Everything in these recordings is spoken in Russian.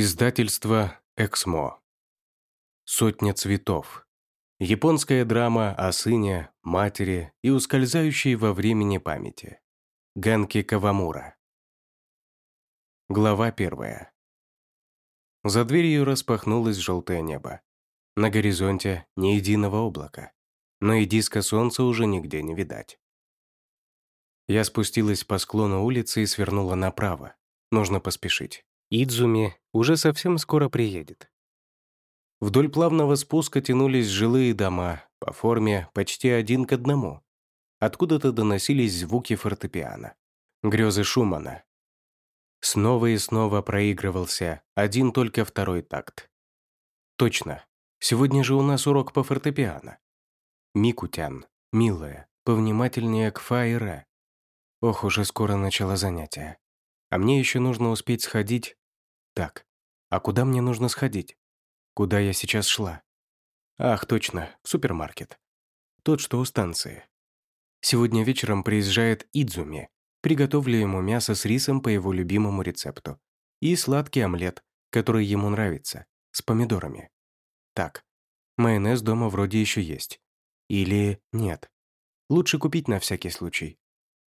Издательство «Эксмо». Сотня цветов. Японская драма о сыне, матери и ускользающей во времени памяти. Ганки Кавамура. Глава первая. За дверью распахнулось желтое небо. На горизонте ни единого облака, но и диска солнца уже нигде не видать. Я спустилась по склону улицы и свернула направо. Нужно поспешить. Идзуми уже совсем скоро приедет. Вдоль плавного спуска тянулись жилые дома, по форме почти один к одному. Откуда-то доносились звуки фортепиано. Грезы Шумана. Снова и снова проигрывался один только второй такт. Точно, сегодня же у нас урок по фортепиано. Микутян, милая, повнимательнее к фа и ре. Ох, уже скоро начало занятие. А мне еще нужно успеть сходить так, а куда мне нужно сходить? Куда я сейчас шла? Ах, точно, в супермаркет. Тот, что у станции. Сегодня вечером приезжает Идзуми. Приготовлю ему мясо с рисом по его любимому рецепту. И сладкий омлет, который ему нравится, с помидорами. Так, майонез дома вроде еще есть. Или нет. Лучше купить на всякий случай.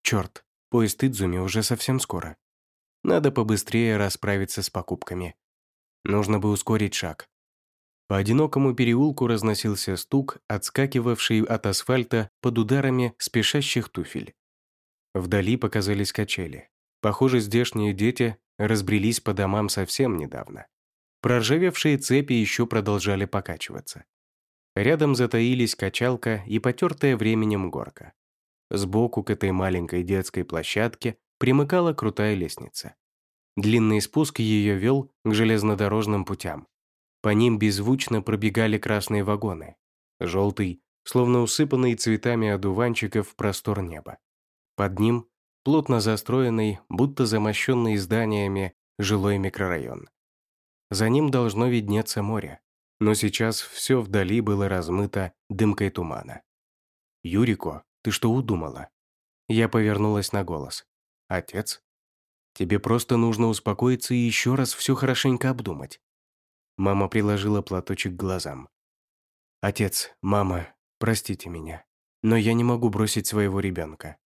Черт, поезд Идзуми уже совсем скоро. Надо побыстрее расправиться с покупками. Нужно бы ускорить шаг. По одинокому переулку разносился стук, отскакивавший от асфальта под ударами спешащих туфель. Вдали показались качели. Похоже, здешние дети разбрелись по домам совсем недавно. Проржавевшие цепи еще продолжали покачиваться. Рядом затаились качалка и потертая временем горка. Сбоку к этой маленькой детской площадке примыкала крутая лестница. Длинный спуск ее вел к железнодорожным путям. По ним беззвучно пробегали красные вагоны. Желтый, словно усыпанный цветами одуванчиков, простор неба. Под ним плотно застроенный, будто замощенный зданиями, жилой микрорайон. За ним должно виднеться море, но сейчас все вдали было размыто дымкой тумана. «Юрико, ты что удумала?» Я повернулась на голос. Отец? Тебе просто нужно успокоиться и еще раз все хорошенько обдумать. Мама приложила платочек к глазам. Отец, мама, простите меня, но я не могу бросить своего ребенка.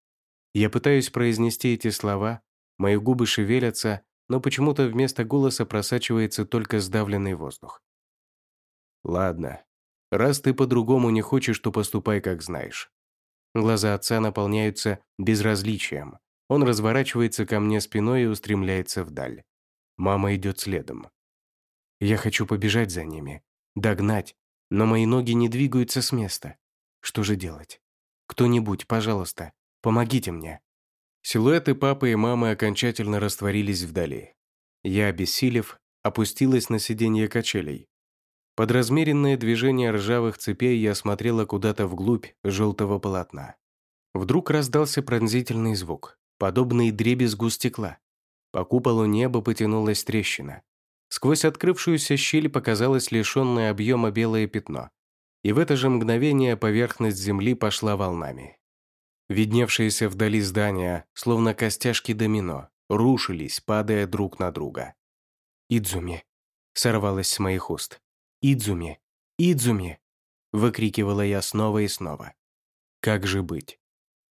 Я пытаюсь произнести эти слова, мои губы шевелятся, но почему-то вместо голоса просачивается только сдавленный воздух. Ладно, раз ты по-другому не хочешь, то поступай, как знаешь. Глаза отца наполняются безразличием. Он разворачивается ко мне спиной и устремляется вдаль. Мама идет следом. Я хочу побежать за ними, догнать, но мои ноги не двигаются с места. Что же делать? Кто-нибудь, пожалуйста, помогите мне. Силуэты папы и мамы окончательно растворились вдали. Я, обессилев, опустилась на сиденье качелей. Под размеренное движение ржавых цепей я смотрела куда-то вглубь желтого полотна. Вдруг раздался пронзительный звук подобный дребезгу стекла. По куполу неба потянулась трещина. Сквозь открывшуюся щель показалось лишенное объема белое пятно. И в это же мгновение поверхность земли пошла волнами. Видневшиеся вдали здания, словно костяшки домино, рушились, падая друг на друга. «Идзуми!» — сорвалось с моих уст. «Идзуми! Идзуми!» — выкрикивала я снова и снова. «Как же быть?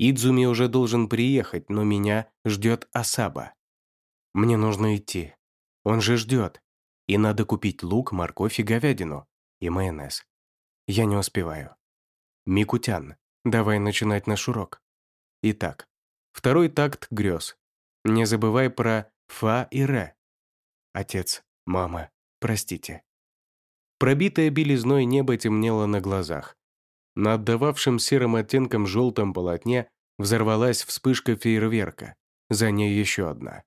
Идзуми уже должен приехать, но меня ждет Асаба. Мне нужно идти. Он же ждет. И надо купить лук, морковь и говядину. И майонез. Я не успеваю. Микутян, давай начинать наш урок. Итак, второй такт грез. Не забывай про фа и ре. Отец, мама, простите. Пробитое белизной небо темнело на глазах. На отдававшем серым оттенком желтом полотне взорвалась вспышка фейерверка. За ней еще одна.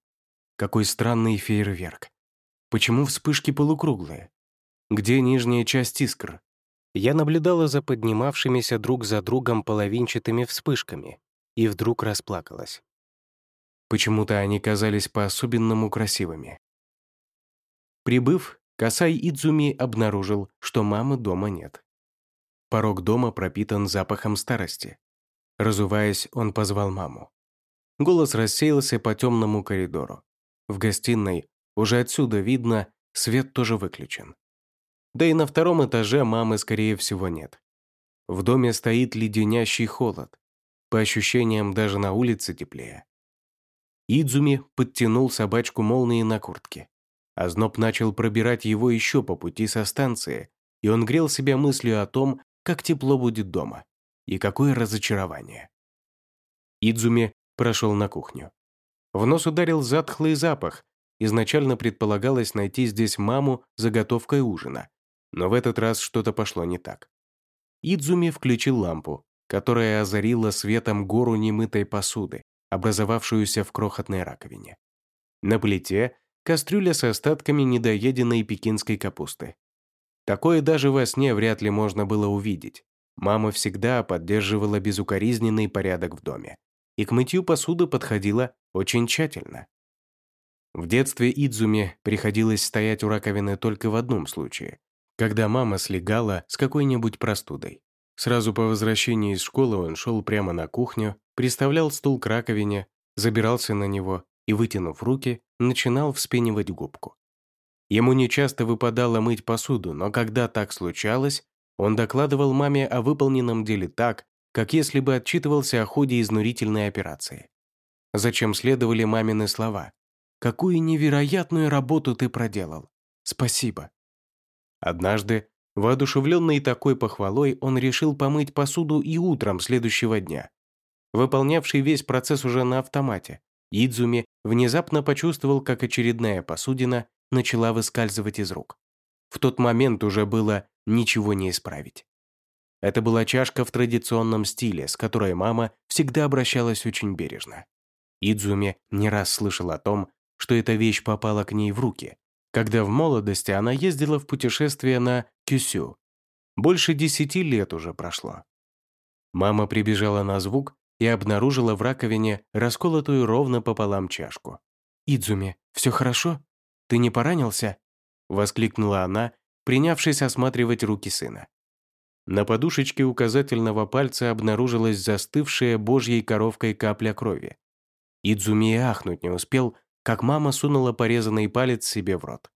Какой странный фейерверк. Почему вспышки полукруглые? Где нижняя часть искр? Я наблюдала за поднимавшимися друг за другом половинчатыми вспышками и вдруг расплакалась. Почему-то они казались по-особенному красивыми. Прибыв, Касай Идзуми обнаружил, что мамы дома нет. Порог дома пропитан запахом старости. Разуваясь, он позвал маму. Голос рассеялся по темному коридору. В гостиной уже отсюда видно, свет тоже выключен. Да и на втором этаже мамы, скорее всего, нет. В доме стоит леденящий холод. По ощущениям, даже на улице теплее. Идзуми подтянул собачку молнией на куртке. Озноб начал пробирать его еще по пути со станции, и он грел себя мыслью о том, как тепло будет дома. И какое разочарование. Идзуми прошел на кухню. В нос ударил затхлый запах. Изначально предполагалось найти здесь маму заготовкой ужина. Но в этот раз что-то пошло не так. Идзуми включил лампу, которая озарила светом гору немытой посуды, образовавшуюся в крохотной раковине. На плите кастрюля с остатками недоеденной пекинской капусты. Такое даже во сне вряд ли можно было увидеть. Мама всегда поддерживала безукоризненный порядок в доме и к мытью посуды подходила очень тщательно. В детстве Идзуме приходилось стоять у раковины только в одном случае, когда мама слегала с какой-нибудь простудой. Сразу по возвращении из школы он шел прямо на кухню, приставлял стул к раковине, забирался на него и, вытянув руки, начинал вспенивать губку. Ему нечасто выпадало мыть посуду, но когда так случалось, он докладывал маме о выполненном деле так, как если бы отчитывался о ходе изнурительной операции. Зачем следовали мамины слова? «Какую невероятную работу ты проделал! Спасибо!» Однажды Воодушевленный такой похвалой, он решил помыть посуду и утром следующего дня. Выполнявший весь процесс уже на автомате, Идзуми внезапно почувствовал, как очередная посудина начала выскальзывать из рук. В тот момент уже было ничего не исправить. Это была чашка в традиционном стиле, с которой мама всегда обращалась очень бережно. Идзуми не раз слышал о том, что эта вещь попала к ней в руки, когда в молодости она ездила в путешествие на Кюсю. Больше десяти лет уже прошло. Мама прибежала на звук и обнаружила в раковине расколотую ровно пополам чашку. «Идзуми, все хорошо? Ты не поранился?» — воскликнула она, принявшись осматривать руки сына. На подушечке указательного пальца обнаружилась застывшая божьей коровкой капля крови. Идзуми ахнуть не успел, как мама сунула порезанный палец себе в рот.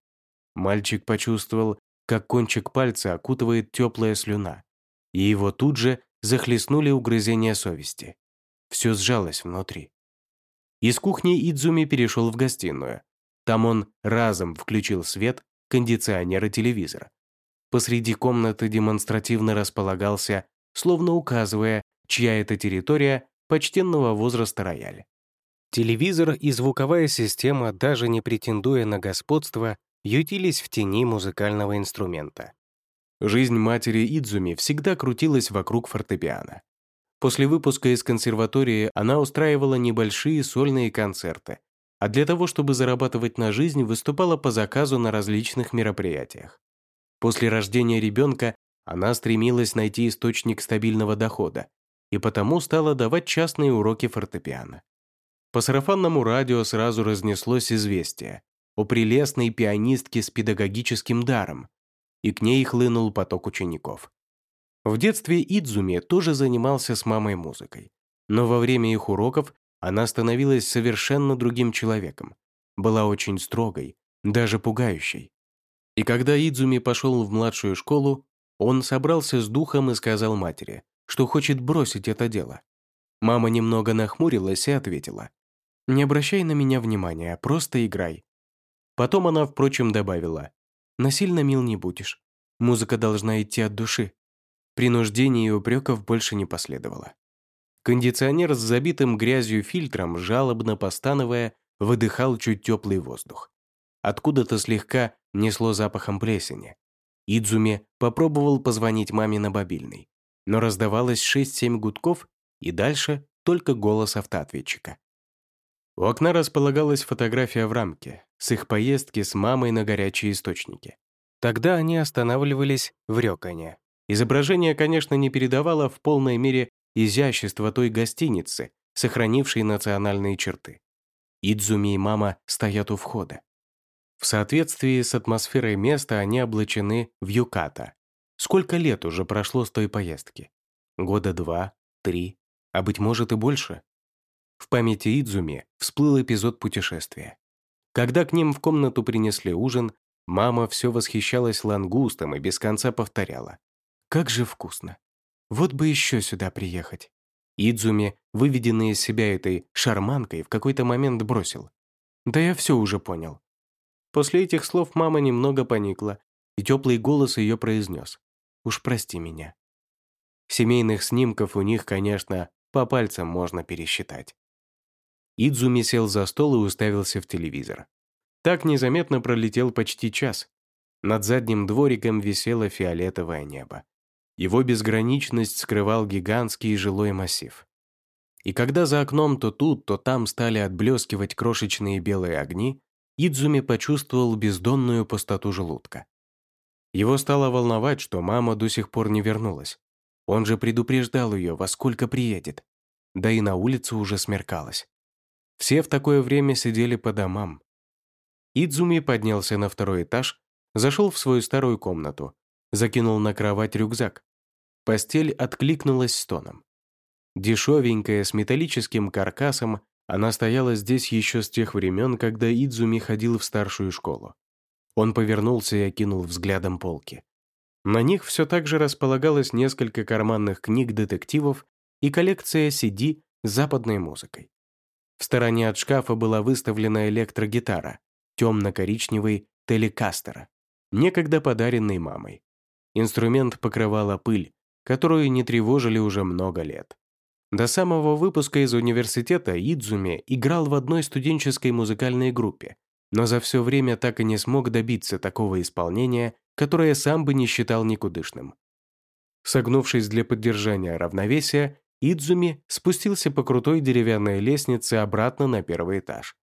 Мальчик почувствовал, как кончик пальца окутывает теплая слюна, и его тут же захлестнули угрызения совести. Все сжалось внутри. Из кухни Идзуми перешел в гостиную. Там он разом включил свет, кондиционер и телевизор. Посреди комнаты демонстративно располагался, словно указывая, чья это территория, почтенного возраста рояль. Телевизор и звуковая система, даже не претендуя на господство, ютились в тени музыкального инструмента. Жизнь матери Идзуми всегда крутилась вокруг фортепиано. После выпуска из консерватории она устраивала небольшие сольные концерты, а для того, чтобы зарабатывать на жизнь, выступала по заказу на различных мероприятиях. После рождения ребенка она стремилась найти источник стабильного дохода и потому стала давать частные уроки фортепиано. По сарафанному радио сразу разнеслось известие о прелестной пианистке с педагогическим даром, и к ней хлынул поток учеников. В детстве Идзуми тоже занимался с мамой музыкой, но во время их уроков она становилась совершенно другим человеком, была очень строгой, даже пугающей. И когда Идзуми пошел в младшую школу, он собрался с духом и сказал матери, что хочет бросить это дело. Мама немного нахмурилась и ответила, не обращай на меня внимания, просто играй». Потом она, впрочем, добавила. «Насильно мил не будешь. Музыка должна идти от души». Принуждений и упреков больше не последовало. Кондиционер с забитым грязью фильтром, жалобно постановая, выдыхал чуть теплый воздух. Откуда-то слегка несло запахом плесени. Идзуме попробовал позвонить маме на мобильный, но раздавалось 6-7 гудков, и дальше только голос автоответчика. У окна располагалась фотография в рамке с их поездки с мамой на горячие источники. Тогда они останавливались в Рёкане. Изображение, конечно, не передавало в полной мере изящество той гостиницы, сохранившей национальные черты. Идзуми и мама стоят у входа. В соответствии с атмосферой места они облачены в юката. Сколько лет уже прошло с той поездки? Года два, три, а быть может и больше. В памяти Идзуми всплыл эпизод путешествия. Когда к ним в комнату принесли ужин, Мама все восхищалась лангустом и без конца повторяла. «Как же вкусно! Вот бы еще сюда приехать!» Идзуми, выведенный из себя этой шарманкой, в какой-то момент бросил. «Да я все уже понял». После этих слов мама немного поникла, и теплый голос ее произнес. «Уж прости меня». Семейных снимков у них, конечно, по пальцам можно пересчитать. Идзуми сел за стол и уставился в телевизор. Так незаметно пролетел почти час. Над задним двориком висело фиолетовое небо. Его безграничность скрывал гигантский жилой массив. И когда за окном то тут, то там стали отблескивать крошечные белые огни, Идзуми почувствовал бездонную пустоту желудка. Его стало волновать, что мама до сих пор не вернулась. Он же предупреждал ее, во сколько приедет. Да и на улице уже смеркалось. Все в такое время сидели по домам. Идзуми поднялся на второй этаж, зашел в свою старую комнату, закинул на кровать рюкзак. Постель откликнулась стоном. Дешевенькая, с металлическим каркасом, она стояла здесь еще с тех времен, когда Идзуми ходил в старшую школу. Он повернулся и окинул взглядом полки. На них все так же располагалось несколько карманных книг детективов и коллекция CD с западной музыкой. В стороне от шкафа была выставлена электрогитара, темно-коричневый телекастера, некогда подаренный мамой. Инструмент покрывала пыль, которую не тревожили уже много лет. До самого выпуска из университета Идзуми играл в одной студенческой музыкальной группе, но за все время так и не смог добиться такого исполнения, которое сам бы не считал никудышным. Согнувшись для поддержания равновесия, Идзуми спустился по крутой деревянной лестнице обратно на первый этаж.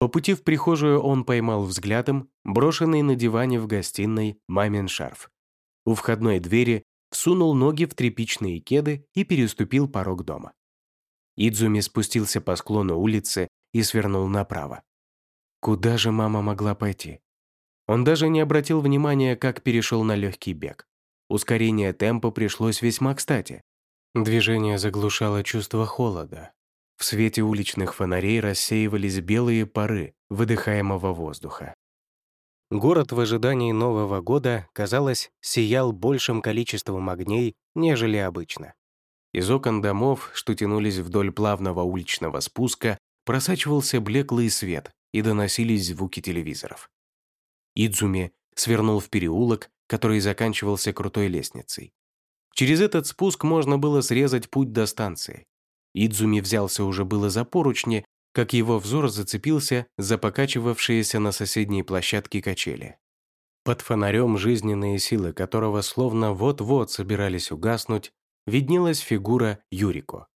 По пути в прихожую он поймал взглядом брошенный на диване в гостиной мамин шарф. У входной двери всунул ноги в тряпичные кеды и переступил порог дома. Идзуми спустился по склону улицы и свернул направо. Куда же мама могла пойти? Он даже не обратил внимания, как перешел на легкий бег. Ускорение темпа пришлось весьма кстати. Движение заглушало чувство холода. В свете уличных фонарей рассеивались белые пары выдыхаемого воздуха. Город в ожидании Нового года, казалось, сиял большим количеством огней, нежели обычно. Из окон домов, что тянулись вдоль плавного уличного спуска, просачивался блеклый свет и доносились звуки телевизоров. Идзуми свернул в переулок, который заканчивался крутой лестницей. Через этот спуск можно было срезать путь до станции. Идзуми взялся уже было за поручни, как его взор зацепился за покачивавшиеся на соседней площадке качели. Под фонарем жизненные силы которого словно вот-вот собирались угаснуть, виднелась фигура Юрико.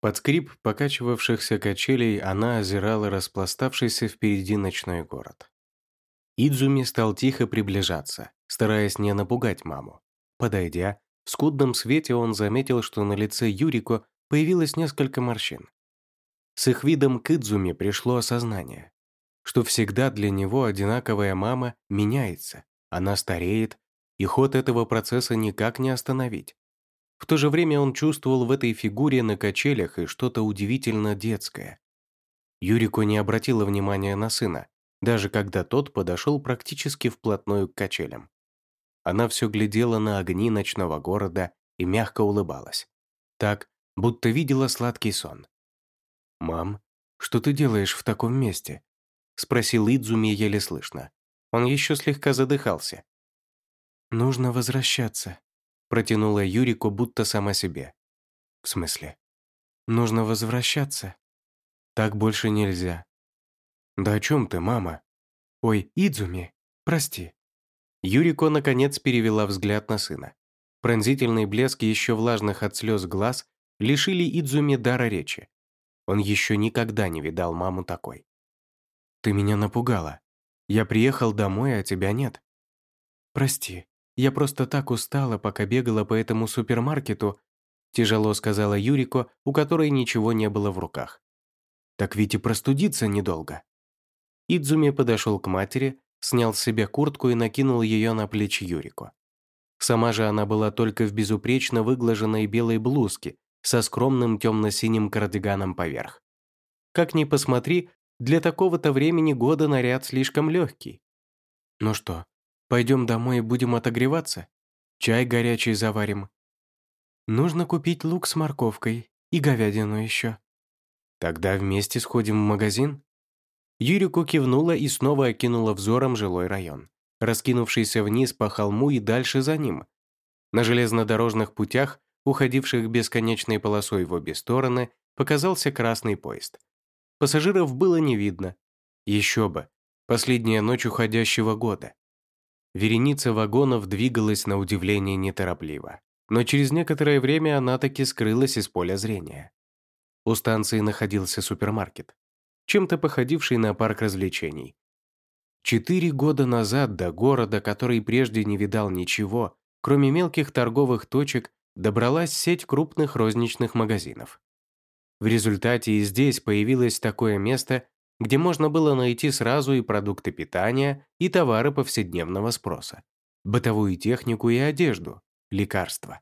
Под скрип покачивавшихся качелей она озирала распластавшийся впереди ночной город. Идзуми стал тихо приближаться, стараясь не напугать маму. Подойдя, в скудном свете он заметил, что на лице Юрико появилось несколько морщин. С их видом к Идзуми пришло осознание, что всегда для него одинаковая мама меняется, она стареет, и ход этого процесса никак не остановить. В то же время он чувствовал в этой фигуре на качелях и что-то удивительно детское. Юрико не обратила внимания на сына, даже когда тот подошел практически вплотную к качелям. Она все глядела на огни ночного города и мягко улыбалась. Так, будто видела сладкий сон. «Мам, что ты делаешь в таком месте?» — спросил Идзуми еле слышно. Он еще слегка задыхался. «Нужно возвращаться», — протянула Юрику будто сама себе. «В смысле?» «Нужно возвращаться. Так больше нельзя». «Да о чем ты, мама?» «Ой, Идзуми, прости». Юрико, наконец, перевела взгляд на сына. Пронзительный блеск еще влажных от слез глаз лишили Идзуми дара речи. Он еще никогда не видал маму такой. «Ты меня напугала. Я приехал домой, а тебя нет». «Прости, я просто так устала, пока бегала по этому супермаркету», тяжело сказала Юрико, у которой ничего не было в руках. «Так ведь и простудиться недолго». Идзуми подошел к матери, снял с себя куртку и накинул ее на плечи Юрико. Сама же она была только в безупречно выглаженной белой блузке со скромным темно-синим кардиганом поверх. Как ни посмотри, для такого-то времени года наряд слишком легкий. «Ну что, пойдем домой и будем отогреваться? Чай горячий заварим». «Нужно купить лук с морковкой и говядину еще». «Тогда вместе сходим в магазин?» Юрику кивнула и снова окинула взором жилой район, раскинувшийся вниз по холму и дальше за ним. На железнодорожных путях, уходивших бесконечной полосой в обе стороны, показался красный поезд. Пассажиров было не видно. Еще бы, последняя ночь уходящего года. Вереница вагонов двигалась на удивление неторопливо, но через некоторое время она таки скрылась из поля зрения. У станции находился супермаркет чем-то походивший на парк развлечений. Четыре года назад до города, который прежде не видал ничего, кроме мелких торговых точек, добралась сеть крупных розничных магазинов. В результате и здесь появилось такое место, где можно было найти сразу и продукты питания, и товары повседневного спроса, бытовую технику и одежду, лекарства.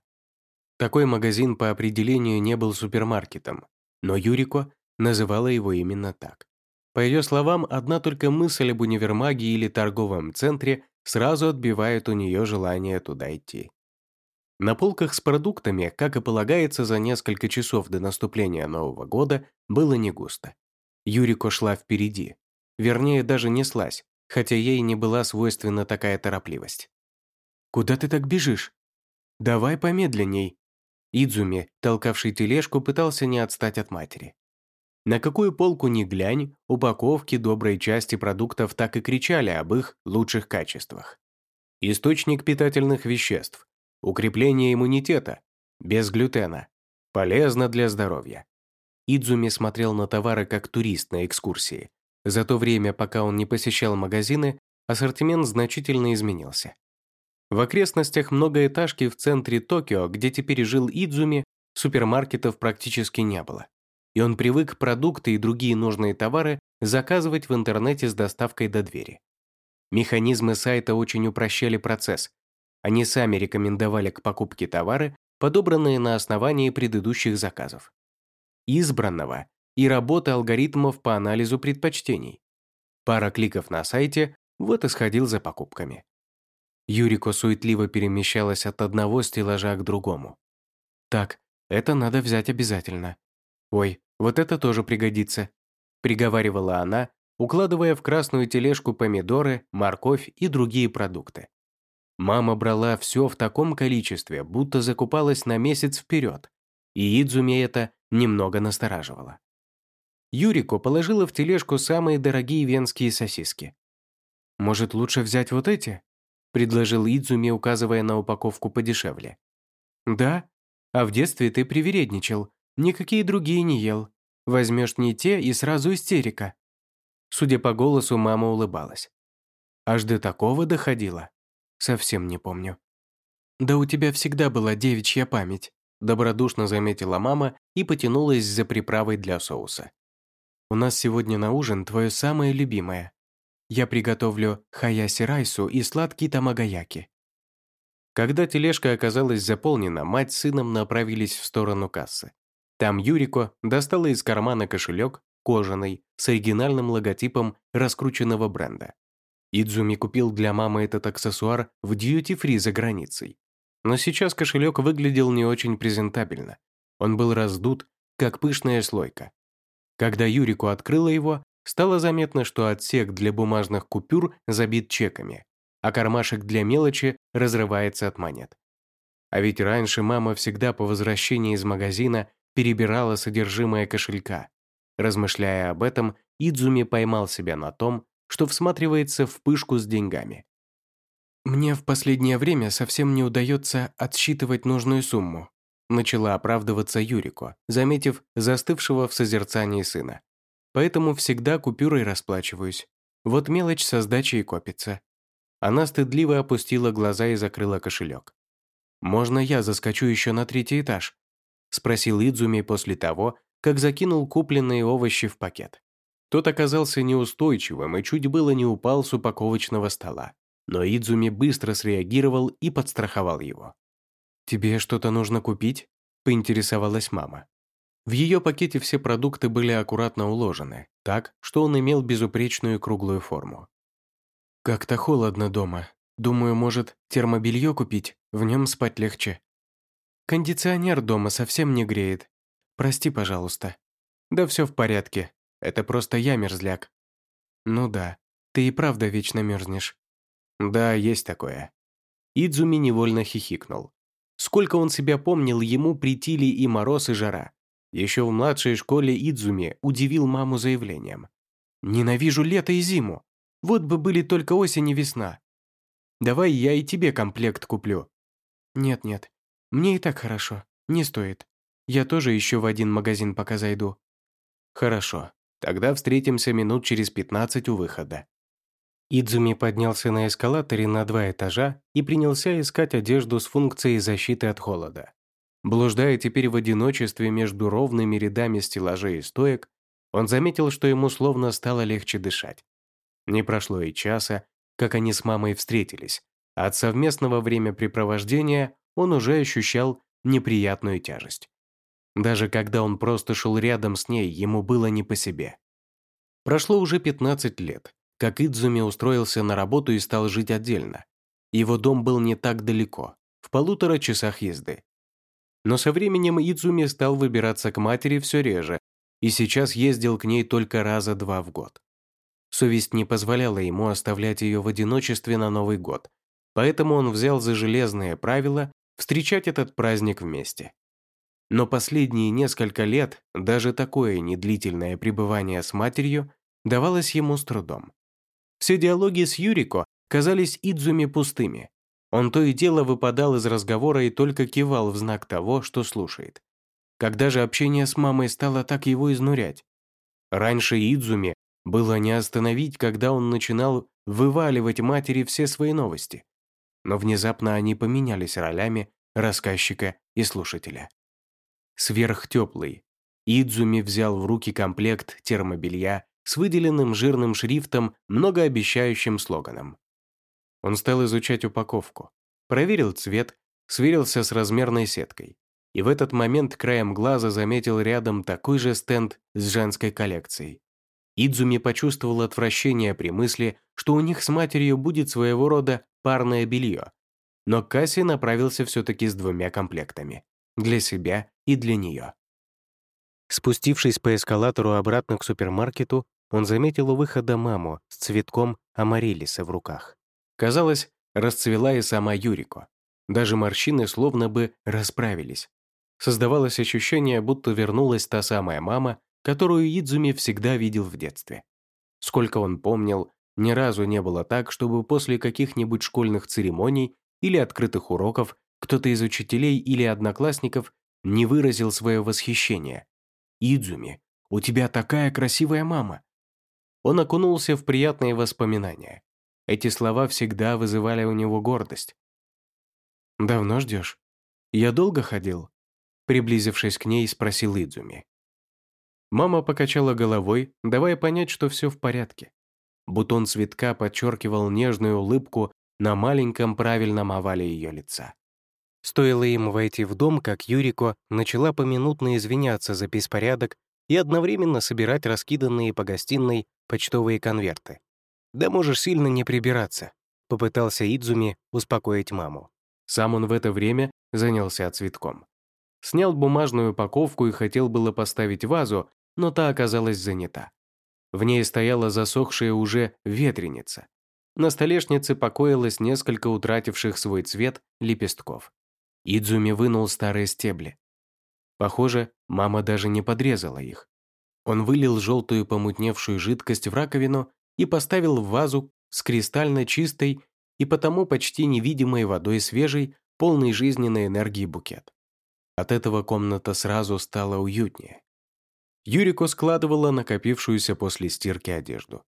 Такой магазин по определению не был супермаркетом, но Юрико называла его именно так. По ее словам, одна только мысль об универмаге или торговом центре сразу отбивает у нее желание туда идти. На полках с продуктами, как и полагается за несколько часов до наступления Нового года, было не густо. Юрико шла впереди. Вернее, даже неслась, хотя ей не была свойственна такая торопливость. «Куда ты так бежишь?» «Давай помедленней». Идзуми, толкавший тележку, пытался не отстать от матери. На какую полку ни глянь, упаковки доброй части продуктов так и кричали об их лучших качествах. Источник питательных веществ, укрепление иммунитета, без глютена, полезно для здоровья. Идзуми смотрел на товары как турист на экскурсии. За то время, пока он не посещал магазины, ассортимент значительно изменился. В окрестностях многоэтажки в центре Токио, где теперь жил Идзуми, супермаркетов практически не было и он привык продукты и другие нужные товары заказывать в интернете с доставкой до двери. Механизмы сайта очень упрощали процесс. Они сами рекомендовали к покупке товары, подобранные на основании предыдущих заказов. Избранного и работы алгоритмов по анализу предпочтений. Пара кликов на сайте, вот и сходил за покупками. Юрико суетливо перемещалась от одного стеллажа к другому. «Так, это надо взять обязательно. «Ой, вот это тоже пригодится», – приговаривала она, укладывая в красную тележку помидоры, морковь и другие продукты. Мама брала все в таком количестве, будто закупалась на месяц вперед, и Идзуми это немного настораживало. Юрико положила в тележку самые дорогие венские сосиски. «Может, лучше взять вот эти?» – предложил Идзуми, указывая на упаковку подешевле. «Да? А в детстве ты привередничал, Никакие другие не ел. Возьмешь не те и сразу истерика». Судя по голосу, мама улыбалась. «Аж до такого доходило?» «Совсем не помню». «Да у тебя всегда была девичья память», добродушно заметила мама и потянулась за приправой для соуса. «У нас сегодня на ужин твое самое любимое. Я приготовлю хаяси райсу и сладкий тамагаяки». Когда тележка оказалась заполнена, мать с сыном направились в сторону кассы. Там Юрико достала из кармана кошелек, кожаный, с оригинальным логотипом раскрученного бренда. Идзуми купил для мамы этот аксессуар в дьюти-фри за границей. Но сейчас кошелек выглядел не очень презентабельно. Он был раздут, как пышная слойка. Когда Юрику открыла его, стало заметно, что отсек для бумажных купюр забит чеками, а кармашек для мелочи разрывается от монет. А ведь раньше мама всегда по возвращении из магазина перебирала содержимое кошелька. Размышляя об этом, Идзуми поймал себя на том, что всматривается в пышку с деньгами. «Мне в последнее время совсем не удается отсчитывать нужную сумму», начала оправдываться Юрико, заметив застывшего в созерцании сына. «Поэтому всегда купюрой расплачиваюсь. Вот мелочь со сдачей копится». Она стыдливо опустила глаза и закрыла кошелек. «Можно я заскочу еще на третий этаж?» – спросил Идзуми после того, как закинул купленные овощи в пакет. Тот оказался неустойчивым и чуть было не упал с упаковочного стола. Но Идзуми быстро среагировал и подстраховал его. «Тебе что-то нужно купить?» – поинтересовалась мама. В ее пакете все продукты были аккуратно уложены, так, что он имел безупречную круглую форму. Как-то холодно дома. Думаю, может, термобелье купить? В нем спать легче. Кондиционер дома совсем не греет. Прости, пожалуйста. Да все в порядке. Это просто я мерзляк. Ну да, ты и правда вечно мерзнешь. Да, есть такое. Идзуми невольно хихикнул. Сколько он себя помнил, ему притили и мороз, и жара. Еще в младшей школе Идзуми удивил маму заявлением. «Ненавижу лето и зиму. Вот бы были только осень и весна. Давай я и тебе комплект куплю». «Нет-нет, мне и так хорошо. Не стоит. Я тоже еще в один магазин пока зайду». «Хорошо. Тогда встретимся минут через 15 у выхода». Идзуми поднялся на эскалаторе на два этажа и принялся искать одежду с функцией защиты от холода. Блуждая теперь в одиночестве между ровными рядами стеллажей и стоек, он заметил, что ему словно стало легче дышать. Не прошло и часа, как они с мамой встретились, а от совместного времяпрепровождения он уже ощущал неприятную тяжесть. Даже когда он просто шел рядом с ней, ему было не по себе. Прошло уже 15 лет, как Идзуми устроился на работу и стал жить отдельно. Его дом был не так далеко, в полутора часах езды. Но со временем Идзуми стал выбираться к матери все реже и сейчас ездил к ней только раза два в год. Совесть не позволяла ему оставлять ее в одиночестве на Новый год, поэтому он взял за железное правило встречать этот праздник вместе. Но последние несколько лет даже такое недлительное пребывание с матерью давалось ему с трудом. Все диалоги с Юрико казались Идзуми пустыми, он то и дело выпадал из разговора и только кивал в знак того, что слушает. Когда же общение с мамой стало так его изнурять? Раньше Идзуми было не остановить, когда он начинал вываливать матери все свои новости. Но внезапно они поменялись ролями рассказчика и слушателя. Сверхтеплый. Идзуми взял в руки комплект термобелья с выделенным жирным шрифтом, многообещающим слоганом. Он стал изучать упаковку, проверил цвет, сверился с размерной сеткой. И в этот момент краем глаза заметил рядом такой же стенд с женской коллекцией. Идзуми почувствовал отвращение при мысли, что у них с матерью будет своего рода парное белье. Но к кассе направился все-таки с двумя комплектами. Для себя и для нее. Спустившись по эскалатору обратно к супермаркету, он заметил у выхода маму с цветком амарилиса в руках. Казалось, расцвела и сама Юрико. Даже морщины словно бы расправились. Создавалось ощущение, будто вернулась та самая мама, которую Идзуми всегда видел в детстве. Сколько он помнил, ни разу не было так, чтобы после каких-нибудь школьных церемоний или открытых уроков кто-то из учителей или одноклассников не выразил свое восхищение. «Идзуми, у тебя такая красивая мама!» Он окунулся в приятные воспоминания. Эти слова всегда вызывали у него гордость. «Давно ждешь? Я долго ходил?» Приблизившись к ней, спросил Идзуми. Мама покачала головой, давая понять, что все в порядке. Бутон цветка подчеркивал нежную улыбку на маленьком правильном овале ее лица. Стоило им войти в дом, как Юрико начала поминутно извиняться за беспорядок и одновременно собирать раскиданные по гостиной почтовые конверты. «Да можешь сильно не прибираться», — попытался Идзуми успокоить маму. Сам он в это время занялся цветком. Снял бумажную упаковку и хотел было поставить вазу, но та оказалась занята. В ней стояла засохшая уже ветреница. На столешнице покоилось несколько утративших свой цвет лепестков. Идзуми вынул старые стебли. Похоже, мама даже не подрезала их. Он вылил желтую помутневшую жидкость в раковину и поставил в вазу с кристально чистой и потому почти невидимой водой свежей, полной жизненной энергии букет. От этого комната сразу стала уютнее. Юрико складывала накопившуюся после стирки одежду.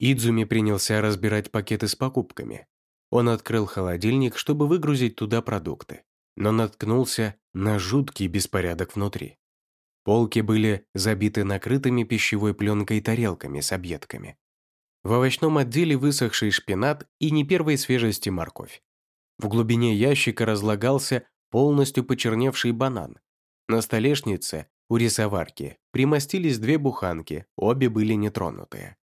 Идзуми принялся разбирать пакеты с покупками. Он открыл холодильник, чтобы выгрузить туда продукты, но наткнулся на жуткий беспорядок внутри. Полки были забиты накрытыми пищевой пленкой тарелками с объедками. В овощном отделе высохший шпинат и не первой свежести морковь. В глубине ящика разлагался полностью почерневший банан. На столешнице у рисоварки примостились две буханки, обе были нетронутые.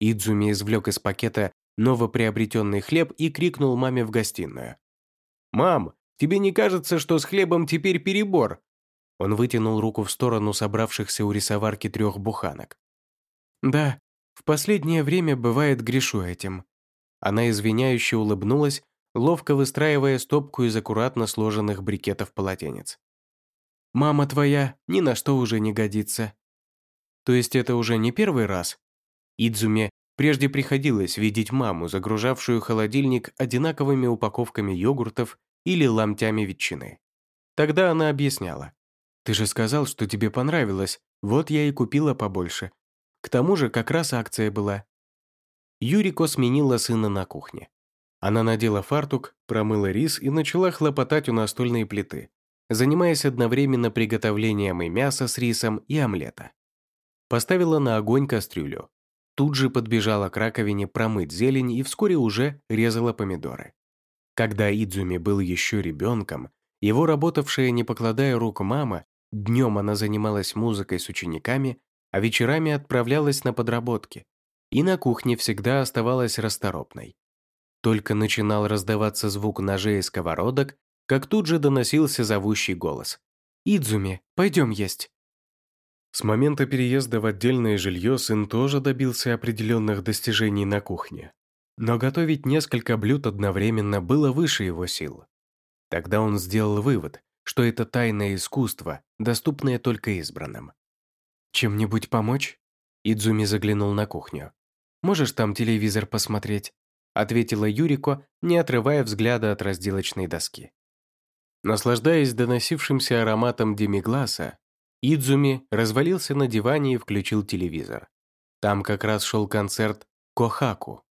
Идзуми извлек из пакета новоприобретенный хлеб и крикнул маме в гостиную. «Мам, тебе не кажется, что с хлебом теперь перебор?» Он вытянул руку в сторону собравшихся у рисоварки трех буханок. «Да, в последнее время бывает грешу этим». Она извиняюще улыбнулась, ловко выстраивая стопку из аккуратно сложенных брикетов полотенец. «Мама твоя ни на что уже не годится». «То есть это уже не первый раз?» Идзуме прежде приходилось видеть маму, загружавшую холодильник одинаковыми упаковками йогуртов или ломтями ветчины. Тогда она объясняла. «Ты же сказал, что тебе понравилось, вот я и купила побольше. К тому же как раз акция была». Юрико сменила сына на кухне. Она надела фартук, промыла рис и начала хлопотать у настольной плиты, занимаясь одновременно приготовлением и мяса с рисом, и омлета. Поставила на огонь кастрюлю. Тут же подбежала к раковине промыть зелень и вскоре уже резала помидоры. Когда Идзуми был еще ребенком, его работавшая, не покладая рук мама, днем она занималась музыкой с учениками, а вечерами отправлялась на подработки. И на кухне всегда оставалась расторопной. Только начинал раздаваться звук ножей и сковородок, как тут же доносился зовущий голос. «Идзуми, пойдем есть!» С момента переезда в отдельное жилье сын тоже добился определенных достижений на кухне. Но готовить несколько блюд одновременно было выше его сил. Тогда он сделал вывод, что это тайное искусство, доступное только избранным. «Чем-нибудь помочь?» Идзуми заглянул на кухню. «Можешь там телевизор посмотреть?» ответила Юрико, не отрывая взгляда от разделочной доски. Наслаждаясь доносившимся ароматом демигласа, Идзуми развалился на диване и включил телевизор. Там как раз шел концерт «Кохаку»,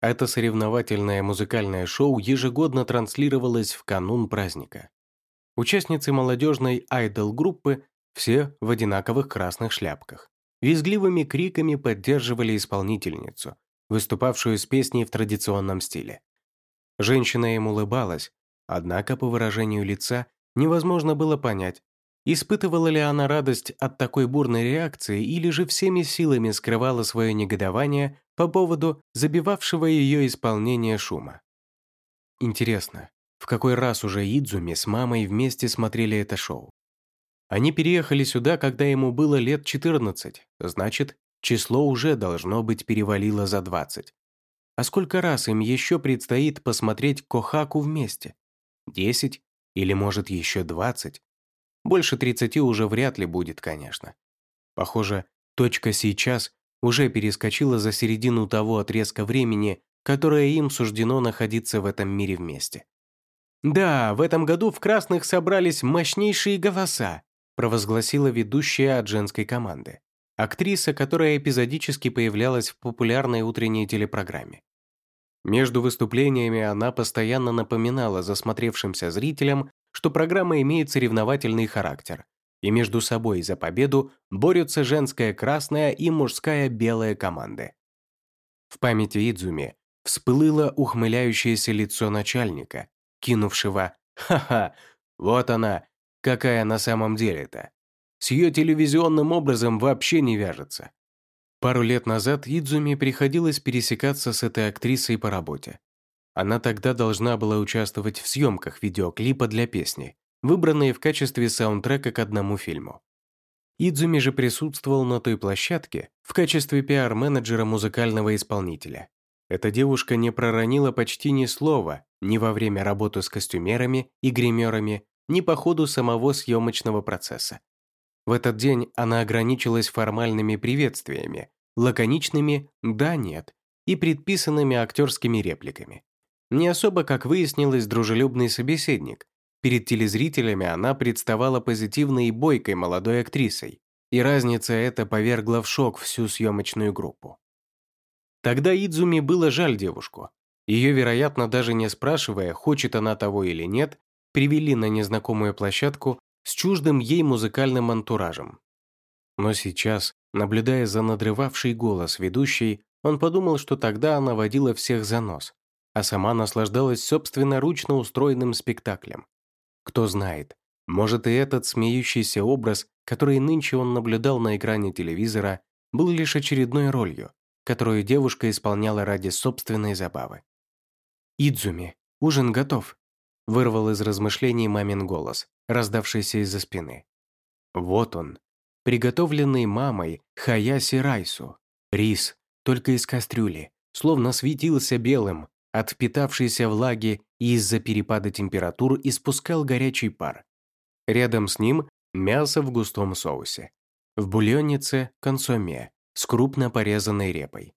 это соревновательное музыкальное шоу ежегодно транслировалось в канун праздника. Участницы молодежной айдол-группы все в одинаковых красных шляпках. Визгливыми криками поддерживали исполнительницу, выступавшую с песней в традиционном стиле. Женщина им улыбалась, однако по выражению лица невозможно было понять, Испытывала ли она радость от такой бурной реакции или же всеми силами скрывала свое негодование по поводу забивавшего ее исполнения шума? Интересно, в какой раз уже Идзуми с мамой вместе смотрели это шоу? Они переехали сюда, когда ему было лет 14, значит, число уже должно быть перевалило за 20. А сколько раз им еще предстоит посмотреть Кохаку вместе? 10 или, может, еще 20? Больше 30 уже вряд ли будет, конечно. Похоже, точка сейчас уже перескочила за середину того отрезка времени, которое им суждено находиться в этом мире вместе. «Да, в этом году в красных собрались мощнейшие голоса», провозгласила ведущая от женской команды. Актриса, которая эпизодически появлялась в популярной утренней телепрограмме. Между выступлениями она постоянно напоминала засмотревшимся зрителям, что программа имеет соревновательный характер, и между собой за победу борются женская красная и мужская белая команды. В памяти Идзуми всплыло ухмыляющееся лицо начальника, кинувшего «Ха-ха, вот она, какая на самом деле-то. С ее телевизионным образом вообще не вяжется». Пару лет назад Идзуми приходилось пересекаться с этой актрисой по работе. Она тогда должна была участвовать в съемках видеоклипа для песни, выбранной в качестве саундтрека к одному фильму. Идзуми же присутствовал на той площадке в качестве пиар-менеджера музыкального исполнителя. Эта девушка не проронила почти ни слова ни во время работы с костюмерами и гримерами, ни по ходу самого съемочного процесса. В этот день она ограничилась формальными приветствиями, лаконичными «да-нет» и предписанными актерскими репликами. Не особо, как выяснилось, дружелюбный собеседник. Перед телезрителями она представала позитивной и бойкой молодой актрисой, и разница эта повергла в шок всю съемочную группу. Тогда Идзуми было жаль девушку. Ее, вероятно, даже не спрашивая, хочет она того или нет, привели на незнакомую площадку с чуждым ей музыкальным антуражем. Но сейчас, наблюдая за надрывавший голос ведущей, он подумал, что тогда она водила всех за нос, а сама наслаждалась собственноручно устроенным спектаклем. Кто знает, может и этот смеющийся образ, который нынче он наблюдал на экране телевизора, был лишь очередной ролью, которую девушка исполняла ради собственной забавы. «Идзуми, ужин готов», – вырвал из размышлений мамин голос, раздавшийся из-за спины. Вот он, приготовленный мамой Хаяси Райсу. Рис, только из кастрюли, словно светился белым, от впитавшейся влаги и из-за перепада температур испускал горячий пар. Рядом с ним мясо в густом соусе. В бульоннице – консоме с крупно порезанной репой.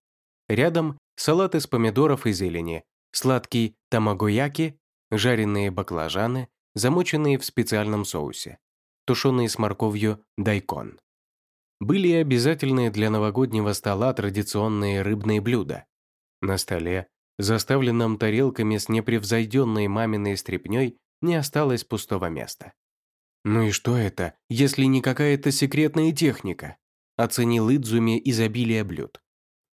Рядом – салат из помидоров и зелени, сладкий тамагояки, жареные баклажаны, замоченные в специальном соусе, тушеные с морковью дайкон. Были и обязательные для новогоднего стола традиционные рыбные блюда. На столе, заставленном тарелками с непревзойденной маминой стряпнёй, не осталось пустого места. «Ну и что это, если не какая-то секретная техника?» оценил Идзуми изобилие блюд.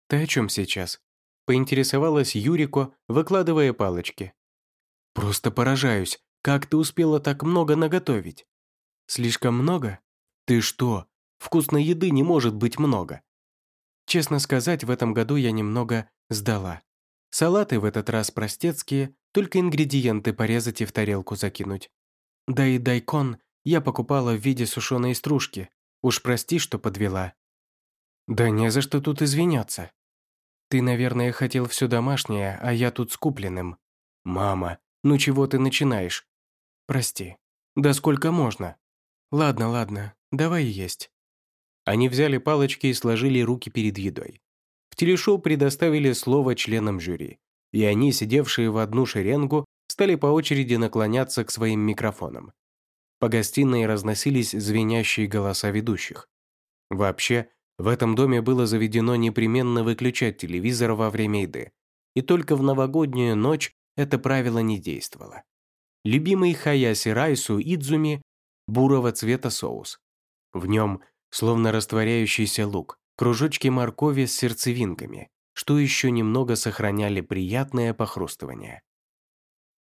«Ты о чем сейчас?» поинтересовалась Юрико, выкладывая палочки. «Просто поражаюсь, как ты успела так много наготовить?» «Слишком много? Ты что? Вкусной еды не может быть много». Честно сказать, в этом году я немного сдала. Салаты в этот раз простецкие, только ингредиенты порезать и в тарелку закинуть. Да и дайкон я покупала в виде сушеной стружки. Уж прости, что подвела. Да не за что тут извиняться. Ты, наверное, хотел все домашнее, а я тут с купленным. Мама, ну чего ты начинаешь? Прости. Да сколько можно? Ладно, ладно, давай есть. Они взяли палочки и сложили руки перед едой. Телешоу предоставили слово членам жюри, и они, сидевшие в одну шеренгу, стали по очереди наклоняться к своим микрофонам. По гостиной разносились звенящие голоса ведущих. Вообще, в этом доме было заведено непременно выключать телевизор во время еды, и только в новогоднюю ночь это правило не действовало. Любимый Хаяси Райсу Идзуми – бурого цвета соус. В нем, словно растворяющийся лук, кружочки моркови с сердцевинками, что еще немного сохраняли приятное похрустывание.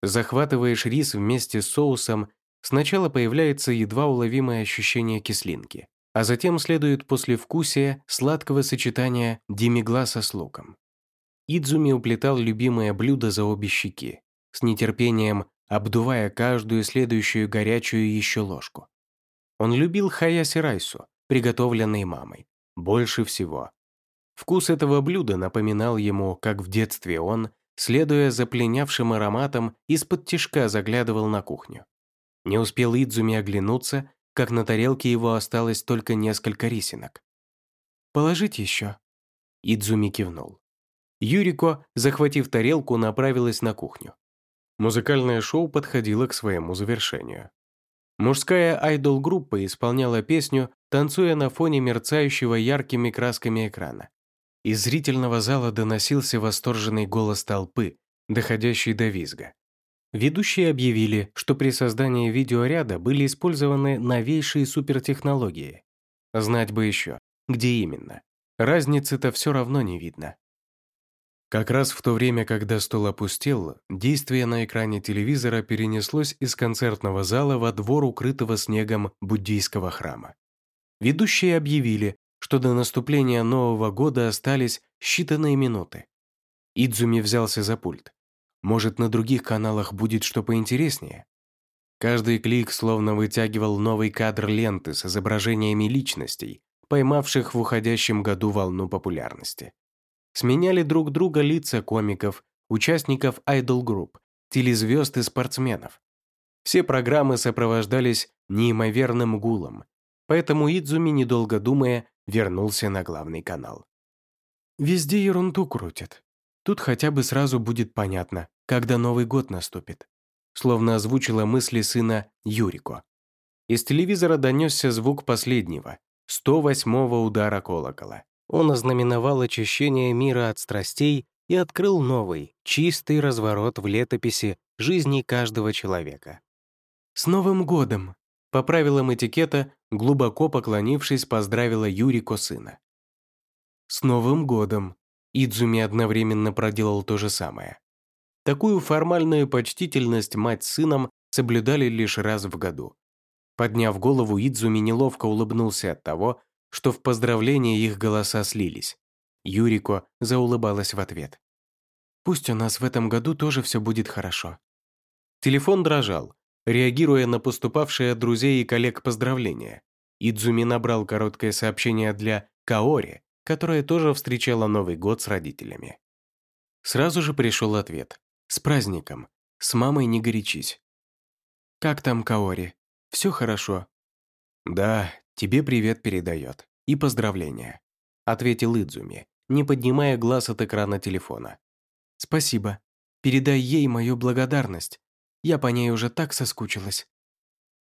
Захватываешь рис вместе с соусом Сначала появляется едва уловимое ощущение кислинки, а затем следует послевкусие сладкого сочетания демигласа с луком. Идзуми уплетал любимое блюдо за обе щеки, с нетерпением обдувая каждую следующую горячую еще ложку. Он любил хаяси райсу, приготовленный мамой, больше всего. Вкус этого блюда напоминал ему, как в детстве он, следуя за пленявшим ароматом, из-под тишка заглядывал на кухню. Не успел Идзуми оглянуться, как на тарелке его осталось только несколько рисинок. «Положить еще?» Идзуми кивнул. Юрико, захватив тарелку, направилась на кухню. Музыкальное шоу подходило к своему завершению. Мужская айдол-группа исполняла песню, танцуя на фоне мерцающего яркими красками экрана. Из зрительного зала доносился восторженный голос толпы, доходящий до визга. Ведущие объявили, что при создании видеоряда были использованы новейшие супертехнологии. Знать бы еще, где именно. Разницы-то все равно не видно. Как раз в то время, когда стол опустел, действие на экране телевизора перенеслось из концертного зала во двор укрытого снегом буддийского храма. Ведущие объявили, что до наступления Нового года остались считанные минуты. Идзуми взялся за пульт. Может, на других каналах будет что поинтереснее? Каждый клик словно вытягивал новый кадр ленты с изображениями личностей, поймавших в уходящем году волну популярности. Сменяли друг друга лица комиков, участников айдол-групп, телезвезд и спортсменов. Все программы сопровождались неимоверным гулом, поэтому Идзуми, недолго думая, вернулся на главный канал. «Везде ерунду крутят», Тут хотя бы сразу будет понятно, когда Новый год наступит. Словно озвучила мысли сына Юрико. Из телевизора донесся звук последнего, 108-го удара колокола. Он ознаменовал очищение мира от страстей и открыл новый, чистый разворот в летописи жизни каждого человека. «С Новым годом!» По правилам этикета, глубоко поклонившись, поздравила Юрико сына. «С Новым годом!» Идзуми одновременно проделал то же самое. Такую формальную почтительность мать с сыном соблюдали лишь раз в году. Подняв голову, Идзуми неловко улыбнулся от того, что в поздравлении их голоса слились. Юрико заулыбалась в ответ. «Пусть у нас в этом году тоже все будет хорошо». Телефон дрожал, реагируя на поступавшие от друзей и коллег поздравления. Идзуми набрал короткое сообщение для Каори, которая тоже встречала Новый год с родителями. Сразу же пришел ответ. «С праздником. С мамой не горячись». «Как там Каори? Все хорошо?» «Да, тебе привет передает. И поздравления», — ответил Идзуми, не поднимая глаз от экрана телефона. «Спасибо. Передай ей мою благодарность. Я по ней уже так соскучилась».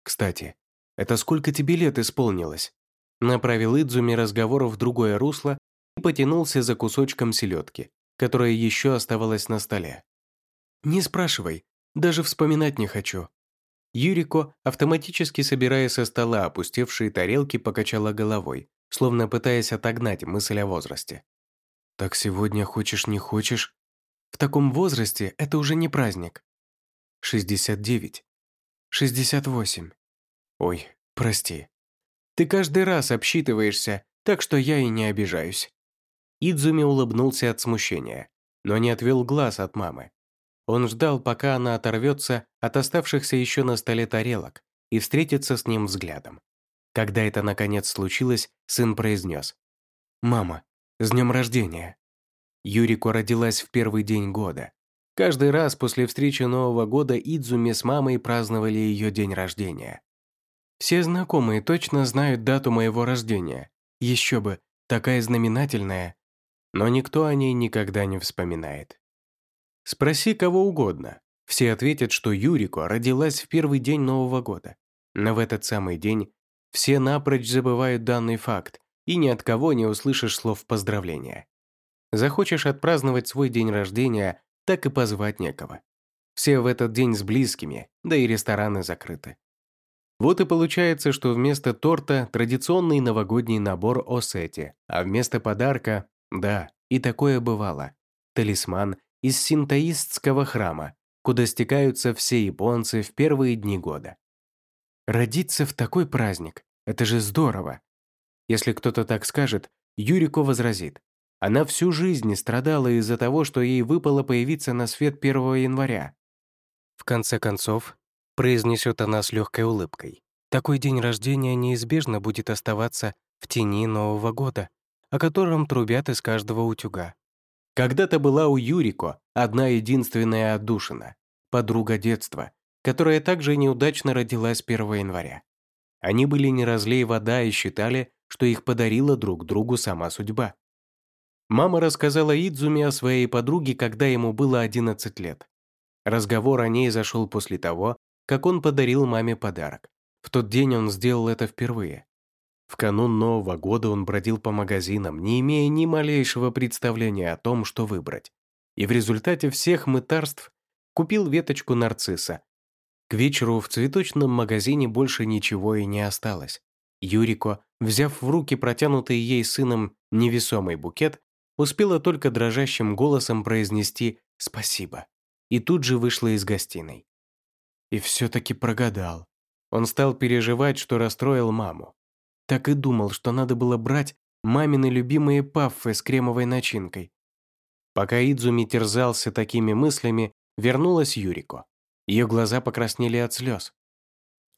«Кстати, это сколько тебе лет исполнилось?» Направил Идзуми разговор в другое русло и потянулся за кусочком селедки, которая еще оставалась на столе. «Не спрашивай, даже вспоминать не хочу». Юрико, автоматически собирая со стола опустевшие тарелки, покачала головой, словно пытаясь отогнать мысль о возрасте. «Так сегодня хочешь не хочешь? В таком возрасте это уже не праздник». «69». «68». «Ой, прости». Ты каждый раз обсчитываешься, так что я и не обижаюсь». Идзуми улыбнулся от смущения, но не отвел глаз от мамы. Он ждал, пока она оторвется от оставшихся еще на столе тарелок и встретится с ним взглядом. Когда это наконец случилось, сын произнес. «Мама, с днем рождения!» Юрико родилась в первый день года. Каждый раз после встречи Нового года Идзуми с мамой праздновали ее день рождения. Все знакомые точно знают дату моего рождения. Еще бы, такая знаменательная. Но никто о ней никогда не вспоминает. Спроси кого угодно. Все ответят, что Юрико родилась в первый день Нового года. Но в этот самый день все напрочь забывают данный факт, и ни от кого не услышишь слов поздравления. Захочешь отпраздновать свой день рождения, так и позвать некого. Все в этот день с близкими, да и рестораны закрыты. Вот и получается, что вместо торта традиционный новогодний набор осети, а вместо подарка, да, и такое бывало, талисман из синтоистского храма, куда стекаются все японцы в первые дни года. Родиться в такой праздник – это же здорово. Если кто-то так скажет, Юрико возразит. Она всю жизнь страдала из-за того, что ей выпало появиться на свет 1 января. В конце концов, произнесет она с легкой улыбкой. Такой день рождения неизбежно будет оставаться в тени Нового года, о котором трубят из каждого утюга. Когда-то была у Юрико одна единственная отдушина, подруга детства, которая также неудачно родилась 1 января. Они были не разлей вода и считали, что их подарила друг другу сама судьба. Мама рассказала Идзуми о своей подруге, когда ему было 11 лет. Разговор о ней зашел после того, как он подарил маме подарок. В тот день он сделал это впервые. В канун Нового года он бродил по магазинам, не имея ни малейшего представления о том, что выбрать. И в результате всех мытарств купил веточку нарцисса. К вечеру в цветочном магазине больше ничего и не осталось. Юрико, взяв в руки протянутый ей сыном невесомый букет, успела только дрожащим голосом произнести «спасибо» и тут же вышла из гостиной. И все-таки прогадал. Он стал переживать, что расстроил маму. Так и думал, что надо было брать мамины любимые паффы с кремовой начинкой. Пока Идзуми терзался такими мыслями, вернулась Юрико. Ее глаза покраснели от слез.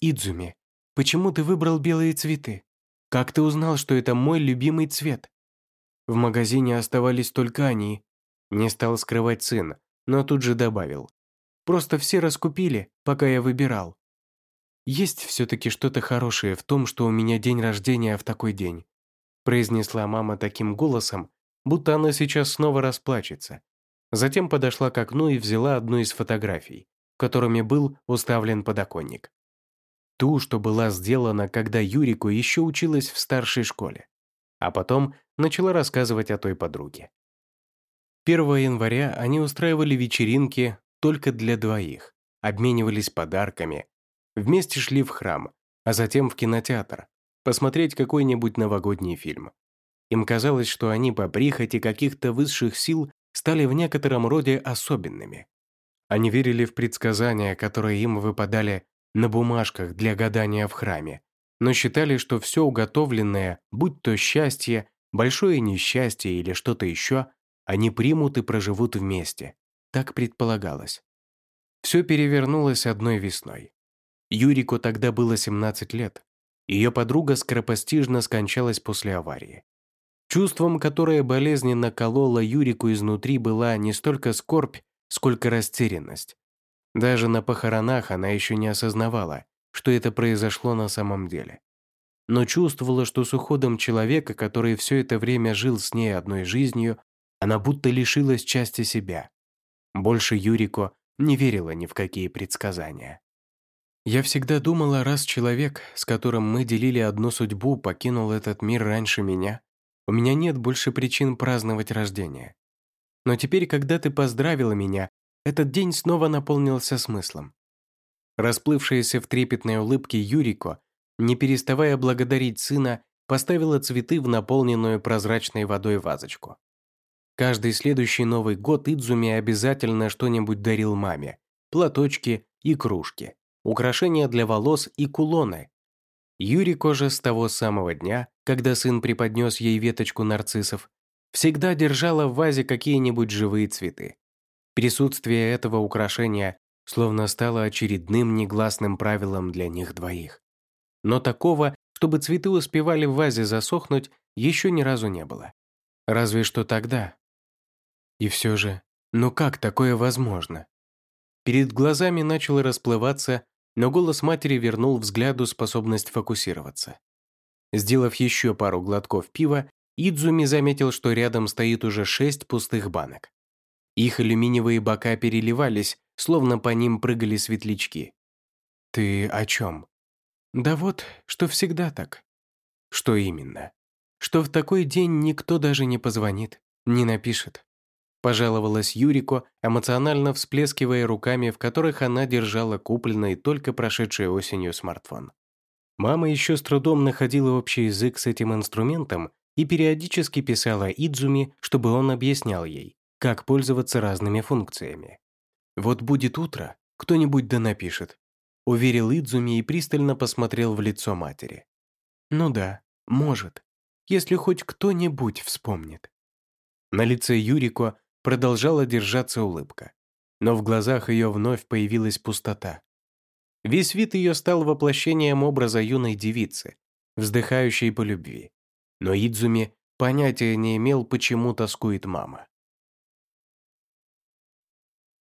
«Идзуми, почему ты выбрал белые цветы? Как ты узнал, что это мой любимый цвет?» В магазине оставались только они. Не стал скрывать сын, но тут же добавил. Просто все раскупили, пока я выбирал. Есть все-таки что-то хорошее в том, что у меня день рождения в такой день», произнесла мама таким голосом, будто она сейчас снова расплачется. Затем подошла к окну и взяла одну из фотографий, которыми был уставлен подоконник. Ту, что была сделана, когда Юрику еще училась в старшей школе. А потом начала рассказывать о той подруге. 1 января они устраивали вечеринки только для двоих, обменивались подарками, вместе шли в храм, а затем в кинотеатр, посмотреть какой-нибудь новогодний фильм. Им казалось, что они по прихоти каких-то высших сил стали в некотором роде особенными. Они верили в предсказания, которые им выпадали на бумажках для гадания в храме, но считали, что все уготовленное, будь то счастье, большое несчастье или что-то еще, они примут и проживут вместе. Так предполагалось. Все перевернулось одной весной. Юрику тогда было 17 лет. Ее подруга скоропостижно скончалась после аварии. Чувством, которое болезненно кололо Юрику изнутри, была не столько скорбь, сколько растерянность. Даже на похоронах она еще не осознавала, что это произошло на самом деле. Но чувствовала, что с уходом человека, который все это время жил с ней одной жизнью, она будто лишилась части себя. Больше Юрико не верила ни в какие предсказания. Я всегда думала, раз человек, с которым мы делили одну судьбу, покинул этот мир раньше меня, у меня нет больше причин праздновать рождение. Но теперь, когда ты поздравила меня, этот день снова наполнился смыслом. Расплывшаяся в трепетной улыбке Юрико, не переставая благодарить сына, поставила цветы в наполненную прозрачной водой вазочку. Каждый следующий Новый год Идзуми обязательно что-нибудь дарил маме. Платочки и кружки, украшения для волос и кулоны. Юрико же с того самого дня когда сын преподнес ей веточку нарциссов, всегда держала в вазе какие-нибудь живые цветы. Присутствие этого украшения словно стало очередным негласным правилом для них двоих. Но такого, чтобы цветы успевали в вазе засохнуть, еще ни разу не было. Разве что тогда. И все же, ну как такое возможно? Перед глазами начало расплываться, но голос матери вернул взгляду способность фокусироваться. Сделав еще пару глотков пива, Идзуми заметил, что рядом стоит уже шесть пустых банок. Их алюминиевые бока переливались, словно по ним прыгали светлячки. «Ты о чем?» «Да вот, что всегда так». «Что именно?» «Что в такой день никто даже не позвонит, не напишет». Пожаловалась Юрико, эмоционально всплескивая руками, в которых она держала купленный только прошедшей осенью смартфон. Мама еще с трудом находила общий язык с этим инструментом и периодически писала Идзуми, чтобы он объяснял ей, как пользоваться разными функциями. «Вот будет утро, кто-нибудь да напишет», уверил Идзуми и пристально посмотрел в лицо матери. «Ну да, может, если хоть кто-нибудь вспомнит». На лице Юрико продолжала держаться улыбка, но в глазах ее вновь появилась пустота. Весь вид ее стал воплощением образа юной девицы, вздыхающей по любви. Но Идзуми понятия не имел, почему тоскует мама.